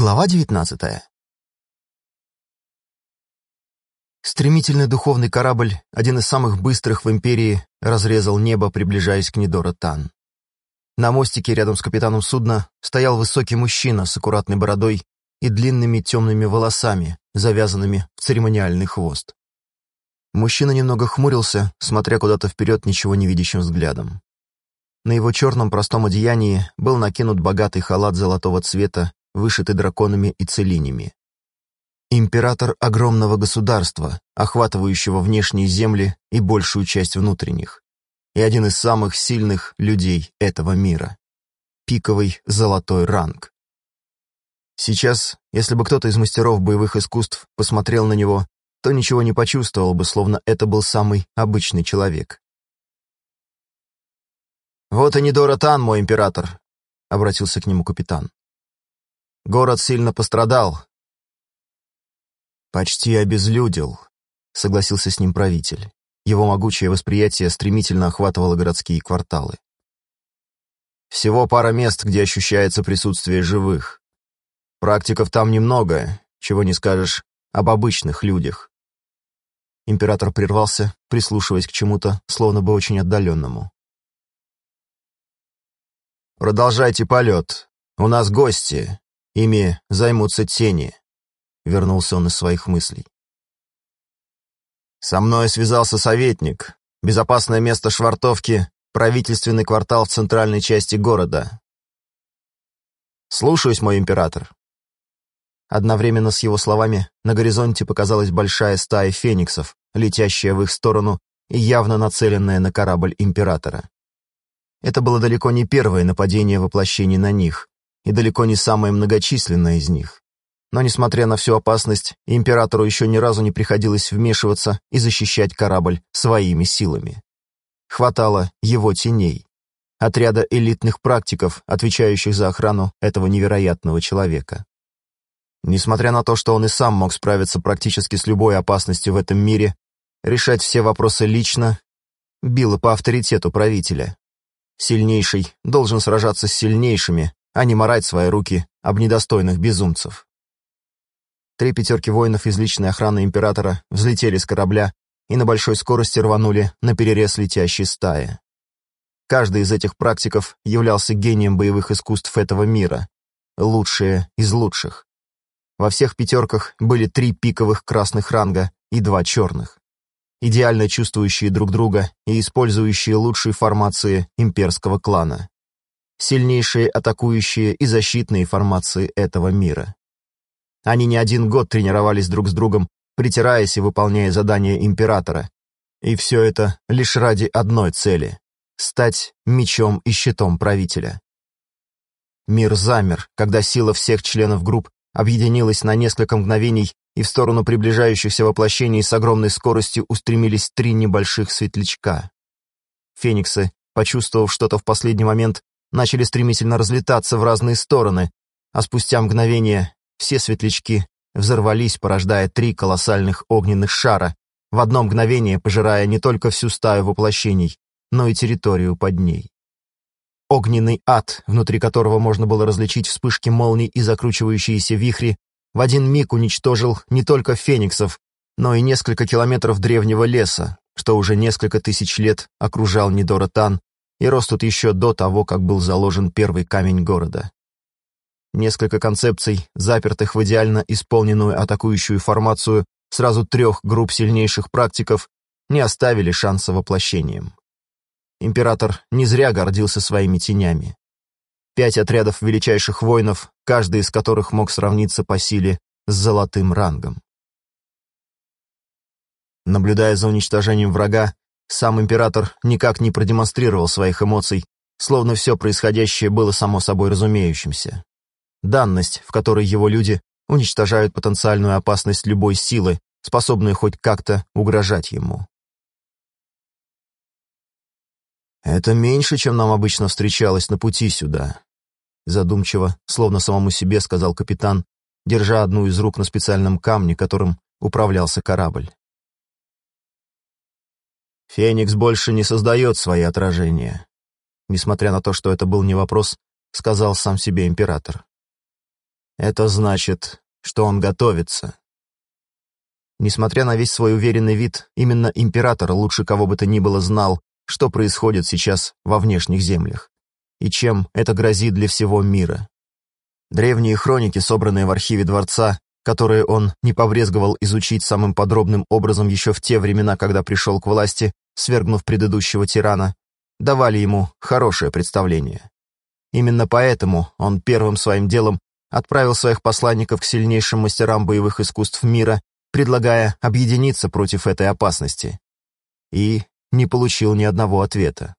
Глава 19 Стремительный духовный корабль, один из самых быстрых в Империи, разрезал небо, приближаясь к Нидора Тан. На мостике рядом с капитаном судна стоял высокий мужчина с аккуратной бородой и длинными темными волосами, завязанными в церемониальный хвост. Мужчина немного хмурился, смотря куда-то вперед ничего не видящим взглядом. На его черном простом одеянии был накинут богатый халат золотого цвета вышиты драконами и целинями. Император огромного государства, охватывающего внешние земли и большую часть внутренних, и один из самых сильных людей этого мира. Пиковый золотой ранг. Сейчас, если бы кто-то из мастеров боевых искусств посмотрел на него, то ничего не почувствовал бы, словно это был самый обычный человек. «Вот и Нидора Тан, мой император», — обратился к нему капитан. Город сильно пострадал. Почти обезлюдил, согласился с ним правитель. Его могучее восприятие стремительно охватывало городские кварталы. Всего пара мест, где ощущается присутствие живых. Практиков там немного, чего не скажешь об обычных людях. Император прервался, прислушиваясь к чему-то, словно бы очень отдаленному. «Продолжайте полет. У нас гости. Ими займутся тени», — вернулся он из своих мыслей. «Со мной связался советник. Безопасное место швартовки — правительственный квартал в центральной части города. Слушаюсь, мой император». Одновременно с его словами на горизонте показалась большая стая фениксов, летящая в их сторону и явно нацеленная на корабль императора. Это было далеко не первое нападение воплощений на них, и далеко не самая многочисленная из них. Но, несмотря на всю опасность, императору еще ни разу не приходилось вмешиваться и защищать корабль своими силами. Хватало его теней, отряда элитных практиков, отвечающих за охрану этого невероятного человека. Несмотря на то, что он и сам мог справиться практически с любой опасностью в этом мире, решать все вопросы лично било по авторитету правителя. Сильнейший должен сражаться с сильнейшими, а не морать свои руки об недостойных безумцев. Три пятерки воинов из личной охраны императора взлетели с корабля и на большой скорости рванули на перерез летящей стаи. Каждый из этих практиков являлся гением боевых искусств этого мира, лучшие из лучших. Во всех пятерках были три пиковых красных ранга и два черных, идеально чувствующие друг друга и использующие лучшие формации имперского клана сильнейшие атакующие и защитные формации этого мира. Они не один год тренировались друг с другом, притираясь и выполняя задания императора. И все это лишь ради одной цели — стать мечом и щитом правителя. Мир замер, когда сила всех членов групп объединилась на несколько мгновений, и в сторону приближающихся воплощений с огромной скоростью устремились три небольших светлячка. Фениксы, почувствовав что-то в последний момент, начали стремительно разлетаться в разные стороны, а спустя мгновение все светлячки взорвались, порождая три колоссальных огненных шара, в одно мгновение пожирая не только всю стаю воплощений, но и территорию под ней. Огненный ад, внутри которого можно было различить вспышки молний и закручивающиеся вихри, в один миг уничтожил не только фениксов, но и несколько километров древнего леса, что уже несколько тысяч лет окружал Нидоротан и рос тут еще до того, как был заложен первый камень города. Несколько концепций, запертых в идеально исполненную атакующую формацию сразу трех групп сильнейших практиков, не оставили шанса воплощением. Император не зря гордился своими тенями. Пять отрядов величайших воинов, каждый из которых мог сравниться по силе с золотым рангом. Наблюдая за уничтожением врага, сам император никак не продемонстрировал своих эмоций, словно все происходящее было само собой разумеющимся. Данность, в которой его люди уничтожают потенциальную опасность любой силы, способной хоть как-то угрожать ему. «Это меньше, чем нам обычно встречалось на пути сюда», задумчиво, словно самому себе сказал капитан, держа одну из рук на специальном камне, которым управлялся корабль. Феникс больше не создает свои отражения. Несмотря на то, что это был не вопрос, сказал сам себе император. Это значит, что он готовится. Несмотря на весь свой уверенный вид, именно император лучше кого бы то ни было знал, что происходит сейчас во внешних землях, и чем это грозит для всего мира. Древние хроники, собранные в архиве дворца, которые он не побрезговал изучить самым подробным образом еще в те времена, когда пришел к власти, свергнув предыдущего тирана, давали ему хорошее представление. Именно поэтому он первым своим делом отправил своих посланников к сильнейшим мастерам боевых искусств мира, предлагая объединиться против этой опасности. И не получил ни одного ответа.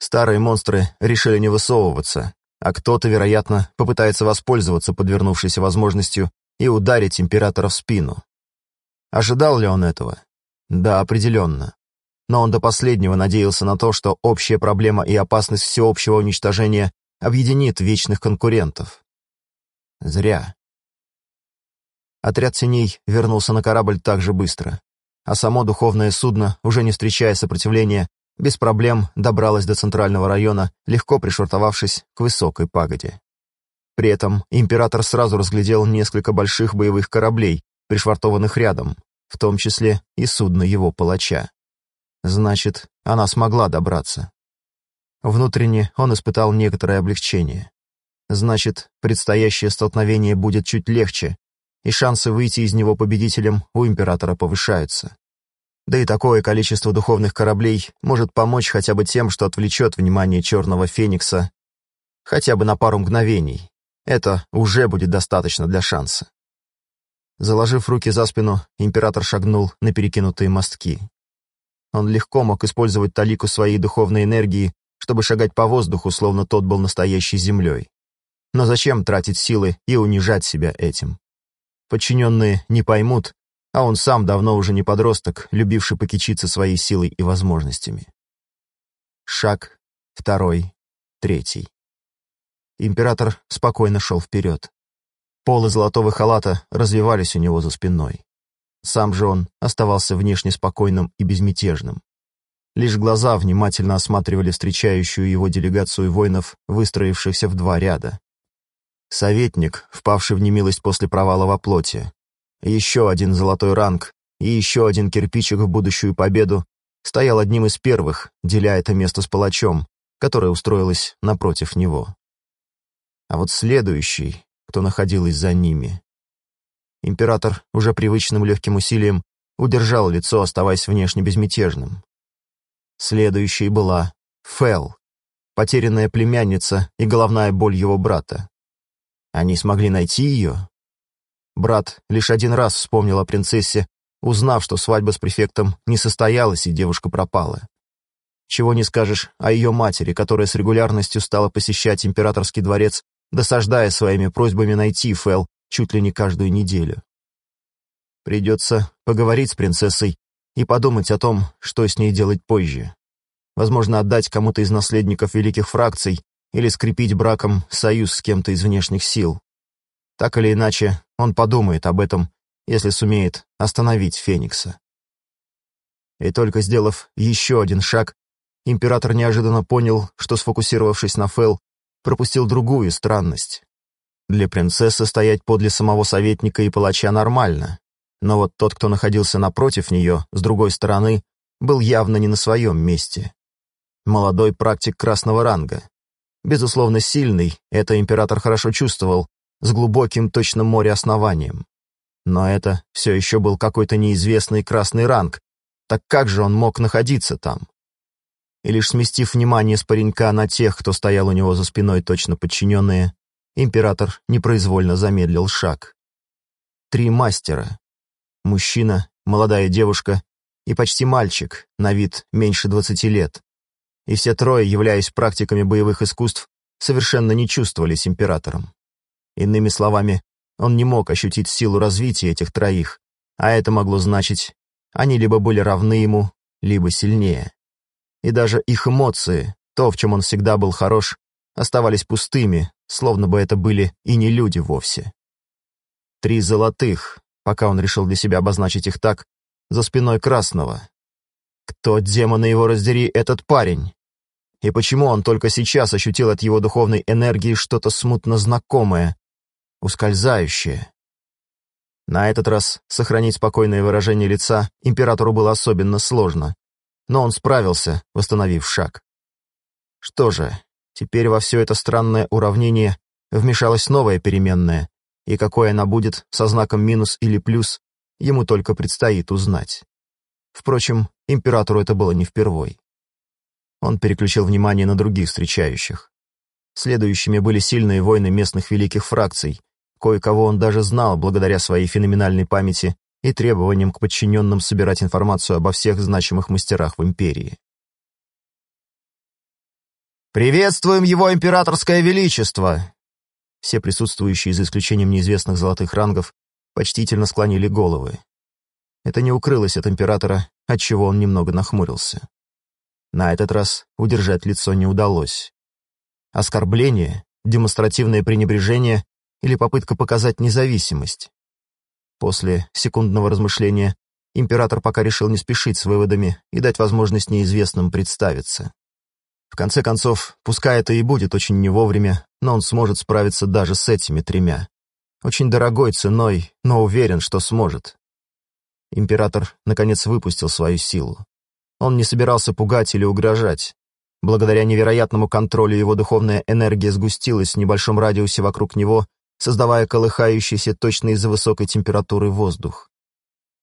Старые монстры решили не высовываться, а кто-то, вероятно, попытается воспользоваться подвернувшейся возможностью и ударить императора в спину. Ожидал ли он этого? Да, определенно. Но он до последнего надеялся на то, что общая проблема и опасность всеобщего уничтожения объединит вечных конкурентов. Зря. Отряд теней вернулся на корабль так же быстро, а само духовное судно, уже не встречая сопротивления, без проблем добралось до центрального района, легко пришвартовавшись к высокой пагоде. При этом император сразу разглядел несколько больших боевых кораблей, пришвартованных рядом, в том числе и судно его палача. Значит, она смогла добраться. Внутренне он испытал некоторое облегчение. Значит, предстоящее столкновение будет чуть легче, и шансы выйти из него победителем у императора повышаются. Да и такое количество духовных кораблей может помочь хотя бы тем, что отвлечет внимание Черного Феникса хотя бы на пару мгновений. Это уже будет достаточно для шанса. Заложив руки за спину, император шагнул на перекинутые мостки. Он легко мог использовать талику своей духовной энергии, чтобы шагать по воздуху, словно тот был настоящей землей. Но зачем тратить силы и унижать себя этим? Подчиненные не поймут, а он сам давно уже не подросток, любивший покичиться своей силой и возможностями. Шаг, второй, третий. Император спокойно шел вперед. Полы золотого халата развивались у него за спиной. Сам же он оставался внешне спокойным и безмятежным. Лишь глаза внимательно осматривали встречающую его делегацию воинов, выстроившихся в два ряда. Советник, впавший в немилость после провала во плоти. Еще один золотой ранг и еще один кирпичик в будущую победу стоял одним из первых, деля это место с палачом, которое устроилось напротив него. А вот следующий, кто находилась за ними. Император уже привычным легким усилием удержал лицо, оставаясь внешне безмятежным. Следующей была Фэл, потерянная племянница и головная боль его брата. Они смогли найти ее? Брат лишь один раз вспомнил о принцессе, узнав, что свадьба с префектом не состоялась и девушка пропала. Чего не скажешь о ее матери, которая с регулярностью стала посещать императорский дворец, досаждая своими просьбами найти Фэл чуть ли не каждую неделю. Придется поговорить с принцессой и подумать о том, что с ней делать позже. Возможно, отдать кому-то из наследников великих фракций или скрепить браком союз с кем-то из внешних сил. Так или иначе, он подумает об этом, если сумеет остановить Феникса. И только сделав еще один шаг, император неожиданно понял, что, сфокусировавшись на Фэл, пропустил другую странность. Для принцессы стоять подле самого советника и палача нормально, но вот тот, кто находился напротив нее, с другой стороны, был явно не на своем месте. Молодой практик красного ранга, Безусловно, сильный, это император хорошо чувствовал, с глубоким точно море основанием. Но это все еще был какой-то неизвестный красный ранг, так как же он мог находиться там? И лишь сместив внимание с паренька на тех, кто стоял у него за спиной точно подчиненные, император непроизвольно замедлил шаг. Три мастера. Мужчина, молодая девушка и почти мальчик, на вид меньше двадцати лет и все трое, являясь практиками боевых искусств, совершенно не чувствовались императором. Иными словами, он не мог ощутить силу развития этих троих, а это могло значить, они либо были равны ему, либо сильнее. И даже их эмоции, то, в чем он всегда был хорош, оставались пустыми, словно бы это были и не люди вовсе. Три золотых, пока он решил для себя обозначить их так, за спиной красного. Кто, демона его раздери, этот парень? И почему он только сейчас ощутил от его духовной энергии что-то смутно знакомое? ускользающее. На этот раз сохранить спокойное выражение лица императору было особенно сложно, но он справился, восстановив шаг. Что же, теперь во все это странное уравнение вмешалась новая переменная, и какой она будет, со знаком минус или плюс, ему только предстоит узнать. Впрочем, императору это было не впервой. Он переключил внимание на других встречающих. Следующими были сильные войны местных великих фракций, кое-кого он даже знал благодаря своей феноменальной памяти и требованиям к подчиненным собирать информацию обо всех значимых мастерах в империи. «Приветствуем его императорское величество!» Все присутствующие, за исключением неизвестных золотых рангов, почтительно склонили головы. Это не укрылось от императора, отчего он немного нахмурился. На этот раз удержать лицо не удалось. Оскорбление, демонстративное пренебрежение или попытка показать независимость. После секундного размышления император пока решил не спешить с выводами и дать возможность неизвестным представиться. В конце концов, пускай это и будет очень не вовремя, но он сможет справиться даже с этими тремя. Очень дорогой ценой, но уверен, что сможет. Император, наконец, выпустил свою силу. Он не собирался пугать или угрожать. Благодаря невероятному контролю его духовная энергия сгустилась в небольшом радиусе вокруг него, создавая колыхающийся точно из-за высокой температуры воздух.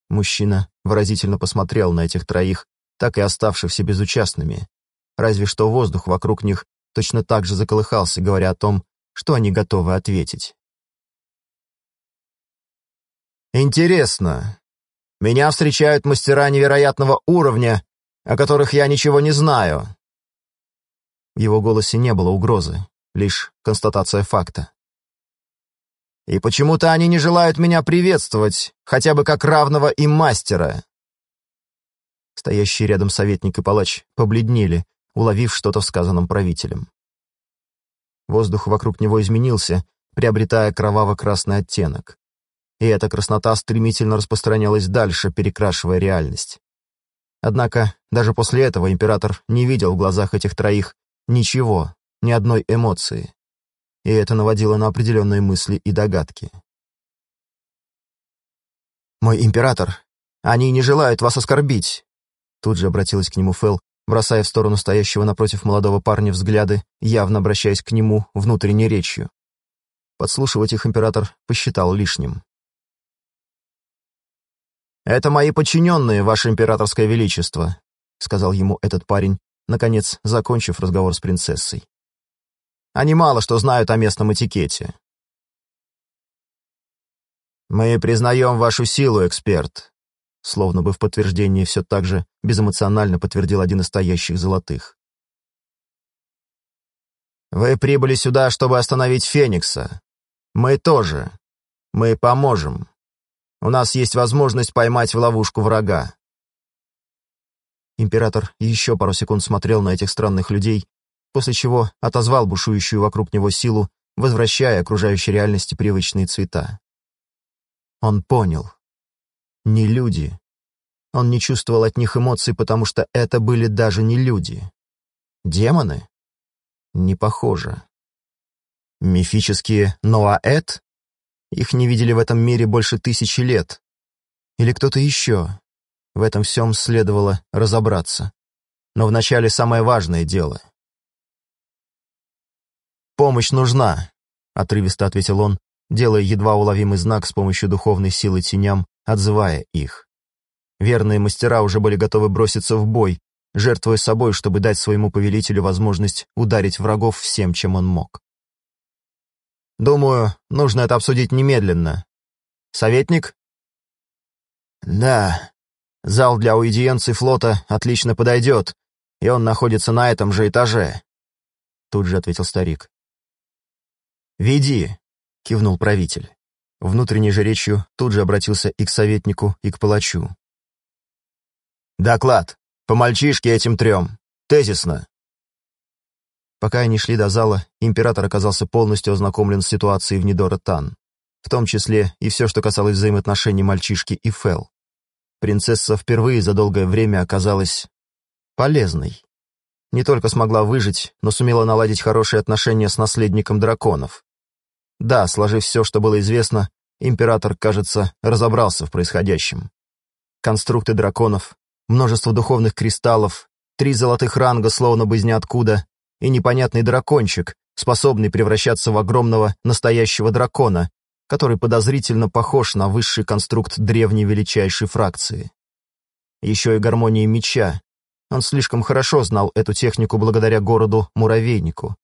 Мужчина выразительно посмотрел на этих троих, так и оставшихся безучастными. Разве что воздух вокруг них точно так же заколыхался, говоря о том, что они готовы ответить. «Интересно. Меня встречают мастера невероятного уровня, о которых я ничего не знаю». В его голосе не было угрозы, лишь констатация факта. И почему-то они не желают меня приветствовать, хотя бы как равного им мастера. Стоящие рядом советник и палач побледнели, уловив что-то в сказанном правителем. Воздух вокруг него изменился, приобретая кроваво-красный оттенок. И эта краснота стремительно распространялась дальше, перекрашивая реальность. Однако даже после этого император не видел в глазах этих троих ничего, ни одной эмоции и это наводило на определенные мысли и догадки. «Мой император, они не желают вас оскорбить!» Тут же обратилась к нему Фэл, бросая в сторону стоящего напротив молодого парня взгляды, явно обращаясь к нему внутренней речью. Подслушивать их император посчитал лишним. «Это мои подчиненные, ваше императорское величество», — сказал ему этот парень, наконец закончив разговор с принцессой. Они мало что знают о местном этикете. «Мы признаем вашу силу, эксперт», словно бы в подтверждение все так же безэмоционально подтвердил один из стоящих золотых. «Вы прибыли сюда, чтобы остановить Феникса. Мы тоже. Мы поможем. У нас есть возможность поймать в ловушку врага». Император еще пару секунд смотрел на этих странных людей, после чего отозвал бушующую вокруг него силу, возвращая окружающей реальности привычные цвета. Он понял. Не люди. Он не чувствовал от них эмоций, потому что это были даже не люди. Демоны? Не похоже. Мифические Ноаэт? Их не видели в этом мире больше тысячи лет. Или кто-то еще? В этом всем следовало разобраться. Но вначале самое важное дело — «Помощь нужна», — отрывисто ответил он, делая едва уловимый знак с помощью духовной силы теням, отзывая их. Верные мастера уже были готовы броситься в бой, жертвуя собой, чтобы дать своему повелителю возможность ударить врагов всем, чем он мог. «Думаю, нужно это обсудить немедленно. Советник?» «Да. Зал для аудиенции флота отлично подойдет, и он находится на этом же этаже», — тут же ответил старик. «Веди!» — кивнул правитель. Внутренней же речью тут же обратился и к советнику, и к палачу. «Доклад! По мальчишке этим трем! Тезисно!» Пока они шли до зала, император оказался полностью ознакомлен с ситуацией в Нидора Тан, в том числе и все, что касалось взаимоотношений мальчишки и Фел. Принцесса впервые за долгое время оказалась полезной. Не только смогла выжить, но сумела наладить хорошие отношения с наследником драконов. Да, сложив все, что было известно, император, кажется, разобрался в происходящем. Конструкты драконов, множество духовных кристаллов, три золотых ранга, словно бы из ниоткуда, и непонятный дракончик, способный превращаться в огромного настоящего дракона, который подозрительно похож на высший конструкт древней величайшей фракции. Еще и гармония меча. Он слишком хорошо знал эту технику благодаря городу-муравейнику.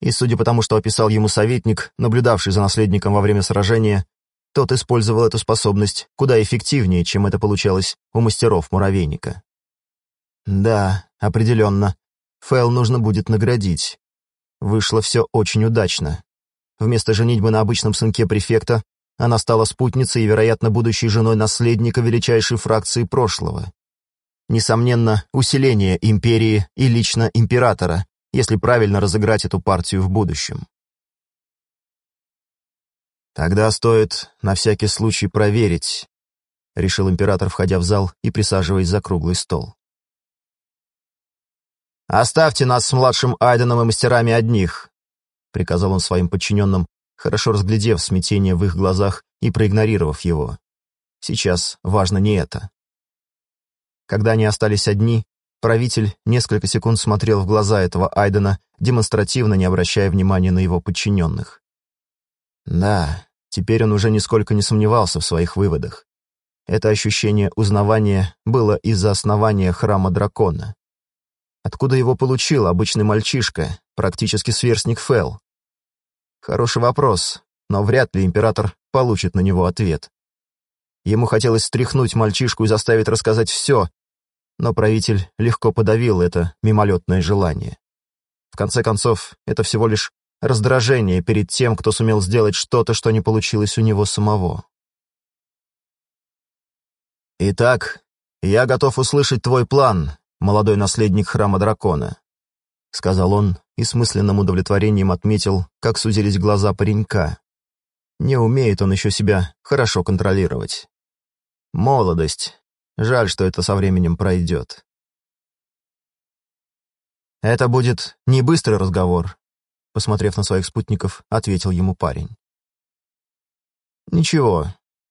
И судя по тому, что описал ему советник, наблюдавший за наследником во время сражения, тот использовал эту способность куда эффективнее, чем это получалось у мастеров-муравейника. Да, определенно, Фэл нужно будет наградить. Вышло все очень удачно. Вместо женитьбы на обычном сынке префекта она стала спутницей и, вероятно, будущей женой наследника величайшей фракции прошлого. Несомненно, усиление империи и лично императора, если правильно разыграть эту партию в будущем. «Тогда стоит на всякий случай проверить», — решил император, входя в зал и присаживаясь за круглый стол. «Оставьте нас с младшим Айденом и мастерами одних», — приказал он своим подчиненным, хорошо разглядев смятение в их глазах и проигнорировав его. Сейчас важно не это. Когда они остались одни, правитель несколько секунд смотрел в глаза этого Айдена, демонстративно не обращая внимания на его подчиненных. Да, теперь он уже нисколько не сомневался в своих выводах. Это ощущение узнавания было из-за основания храма дракона. Откуда его получил обычный мальчишка, практически сверстник Фэл? Хороший вопрос, но вряд ли император получит на него ответ. Ему хотелось стряхнуть мальчишку и заставить рассказать все, но правитель легко подавил это мимолетное желание. В конце концов, это всего лишь раздражение перед тем, кто сумел сделать что-то, что не получилось у него самого. «Итак, я готов услышать твой план, молодой наследник храма дракона», — сказал он и с мысленным удовлетворением отметил, как сузились глаза паренька. Не умеет он еще себя хорошо контролировать. Молодость. Жаль, что это со временем пройдет. «Это будет не быстрый разговор», — посмотрев на своих спутников, ответил ему парень. «Ничего,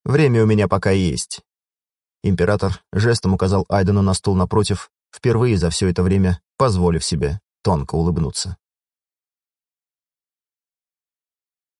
время у меня пока есть». Император жестом указал Айдену на стул напротив, впервые за все это время позволив себе тонко улыбнуться.